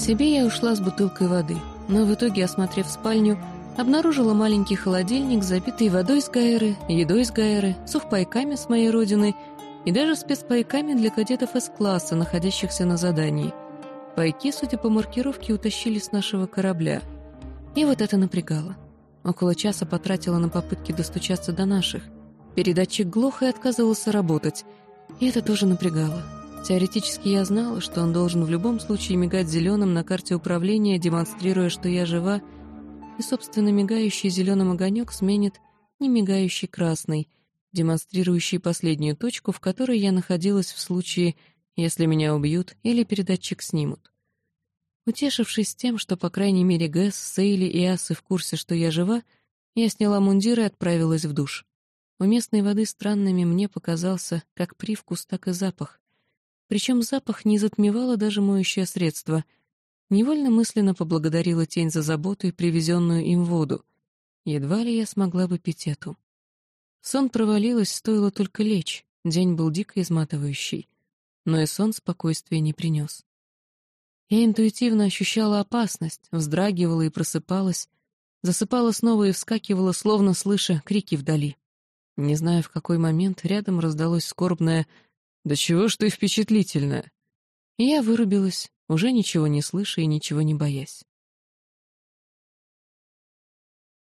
себе я ушла с бутылкой воды, но в итоге, осмотрев спальню, обнаружила маленький холодильник, забитый водой с Гаэры, едой с Гаэры, сухпайками с моей родины и даже спецпайками для кадетов С-класса, находящихся на задании. Пайки, судя по маркировке, утащили с нашего корабля. И вот это напрягало. Около часа потратила на попытки достучаться до наших. Передатчик глох и отказывался работать. И это тоже напрягало. Теоретически я знала, что он должен в любом случае мигать зеленым на карте управления, демонстрируя, что я жива, и, собственно, мигающий зеленым огонек сменит не мигающий красный, демонстрирующий последнюю точку, в которой я находилась в случае, если меня убьют или передатчик снимут. Утешившись тем, что, по крайней мере, Гэс, Сейли и Асы в курсе, что я жива, я сняла мундир и отправилась в душ. У местной воды странными мне показался как привкус, так и запах. Причем запах не затмевало даже моющее средство. Невольно мысленно поблагодарила тень за заботу и привезенную им воду. Едва ли я смогла бы пить эту. Сон провалилась, стоило только лечь. День был дико изматывающий. Но и сон спокойствия не принес. Я интуитивно ощущала опасность, вздрагивала и просыпалась, засыпала снова и вскакивала, словно слыша крики вдали. Не знаю, в какой момент рядом раздалось скорбное «Да чего ж ты впечатлительная?» Я вырубилась, уже ничего не слыша и ничего не боясь.